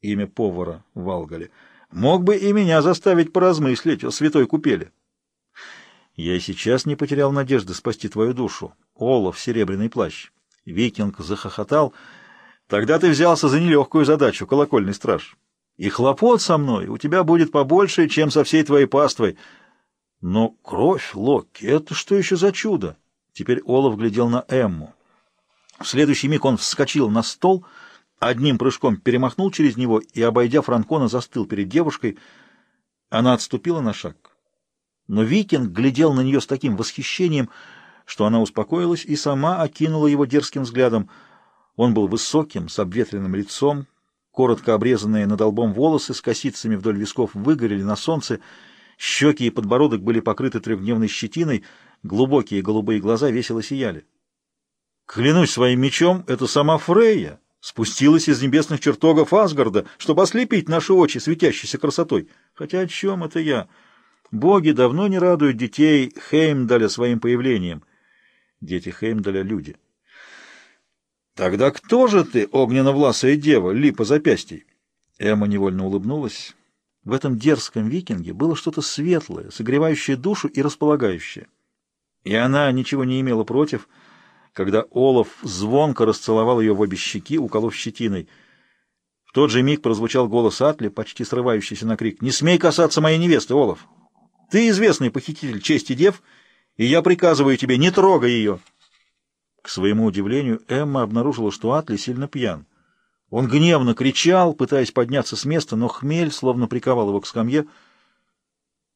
имя повара в Алгале, мог бы и меня заставить поразмыслить о святой купели. Я и сейчас не потерял надежды спасти твою душу. Олаф, серебряный плащ. Викинг захохотал. Тогда ты взялся за нелегкую задачу, колокольный страж. И хлопот со мной у тебя будет побольше, чем со всей твоей паствой. Но кровь, Локи, это что еще за чудо? Теперь Олаф глядел на Эмму. В следующий миг он вскочил на стол, одним прыжком перемахнул через него и, обойдя Франкона, застыл перед девушкой. Она отступила на шаг. Но викинг глядел на нее с таким восхищением, что она успокоилась и сама окинула его дерзким взглядом. Он был высоким, с обветренным лицом, коротко обрезанные над лбом волосы с косицами вдоль висков выгорели на солнце, щеки и подбородок были покрыты трехдневной щетиной, глубокие голубые глаза весело сияли. Клянусь своим мечом, это сама Фрейя спустилась из небесных чертогов Асгарда, чтобы ослепить наши очи светящейся красотой. Хотя о чем это я? Боги давно не радуют детей Хеймдаля своим появлением. Дети Хеймдаля — люди. Тогда кто же ты, огненно-власая дева, липа запястьей? Эмма невольно улыбнулась. В этом дерзком викинге было что-то светлое, согревающее душу и располагающее. И она ничего не имела против — когда Олаф звонко расцеловал ее в обе щеки, уколов щетиной. В тот же миг прозвучал голос Атли, почти срывающийся на крик. «Не смей касаться моей невесты, Олаф! Ты известный похититель чести дев, и я приказываю тебе, не трогай ее!» К своему удивлению, Эмма обнаружила, что Атли сильно пьян. Он гневно кричал, пытаясь подняться с места, но хмель словно приковал его к скамье.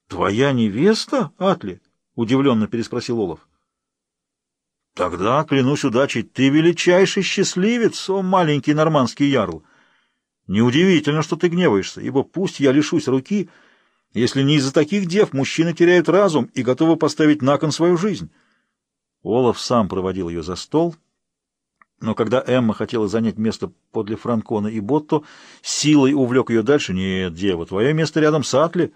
«Твоя невеста, Атли?» — удивленно переспросил Олаф. Тогда, клянусь удачей, ты величайший счастливец, о маленький нормандский ярл. Неудивительно, что ты гневаешься, ибо пусть я лишусь руки, если не из-за таких дев мужчины теряют разум и готовы поставить на кон свою жизнь. Олаф сам проводил ее за стол, но когда Эмма хотела занять место подле Франкона и Ботто, силой увлек ее дальше. «Нет, дева, твое место рядом с Атли,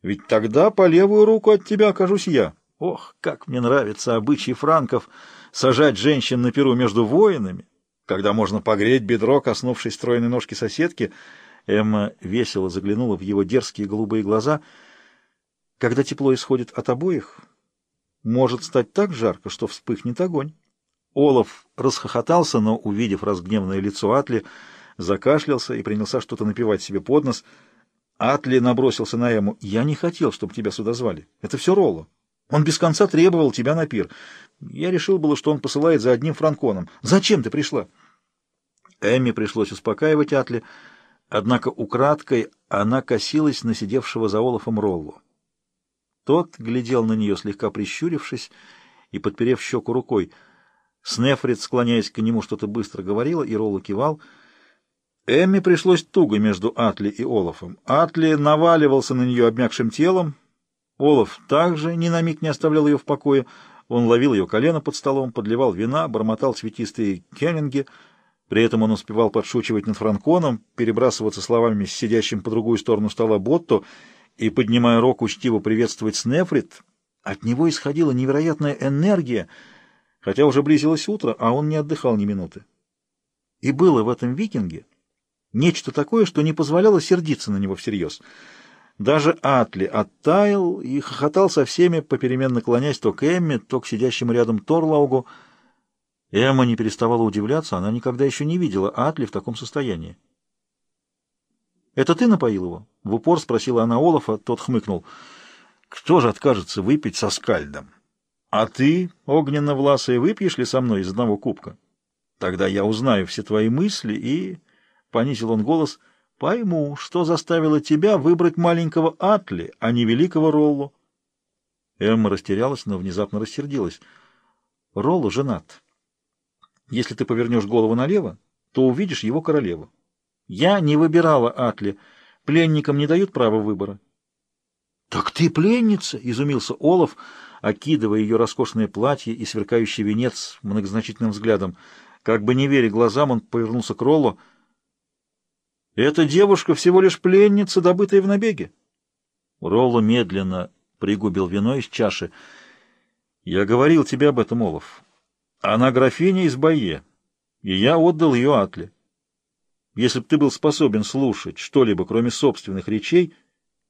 ведь тогда по левую руку от тебя окажусь я». Ох, как мне нравится обычай франков сажать женщин на перу между воинами, когда можно погреть бедро, коснувшись стройной ножки соседки. Эмма весело заглянула в его дерзкие голубые глаза. Когда тепло исходит от обоих, может стать так жарко, что вспыхнет огонь. Олаф расхохотался, но, увидев разгневанное лицо Атли, закашлялся и принялся что-то напевать себе под нос. Атли набросился на Эму. «Я не хотел, чтобы тебя сюда звали. Это все Ролло. Он без конца требовал тебя на пир. Я решил было, что он посылает за одним франконом. Зачем ты пришла?» Эмми пришлось успокаивать Атли, однако украдкой она косилась на сидевшего за Олафом Роллу. Тот глядел на нее, слегка прищурившись и подперев щеку рукой. Снефрит, склоняясь к нему, что-то быстро говорила, и Роллу кивал. Эмми пришлось туго между Атли и Олафом. Атли наваливался на нее обмякшим телом, Олаф также ни на миг не оставлял ее в покое. Он ловил ее колено под столом, подливал вина, бормотал цветистые кеннинги. При этом он успевал подшучивать над Франконом, перебрасываться словами с сидящим по другую сторону стола Ботто и, поднимая рог, учтиво приветствовать Снефрит. От него исходила невероятная энергия, хотя уже близилось утро, а он не отдыхал ни минуты. И было в этом викинге нечто такое, что не позволяло сердиться на него всерьез — даже Атли оттаял и хохотал со всеми, попеременно клонясь то к Эмме, то к сидящему рядом Торлаугу. Эмма не переставала удивляться, она никогда еще не видела Атли в таком состоянии. «Это ты напоил его?» — в упор спросила она Олафа, тот хмыкнул. «Кто же откажется выпить со скальдом? А ты, огненно-власая, выпьешь ли со мной из одного кубка? Тогда я узнаю все твои мысли и...» — понизил он голос — Пойму, что заставило тебя выбрать маленького Атли, а не великого Роллу. Эмма растерялась, но внезапно рассердилась. Роллу женат. Если ты повернешь голову налево, то увидишь его королеву. Я не выбирала Атли. Пленникам не дают права выбора. — Так ты пленница? — изумился Олаф, окидывая ее роскошное платье и сверкающий венец многозначительным взглядом. Как бы не веря глазам, он повернулся к Роллу — эта девушка всего лишь пленница, добытая в набеге. Ролло медленно пригубил вино из чаши. Я говорил тебе об этом, Олаф. Она графиня из Бае, и я отдал ее Атле. Если бы ты был способен слушать что-либо, кроме собственных речей,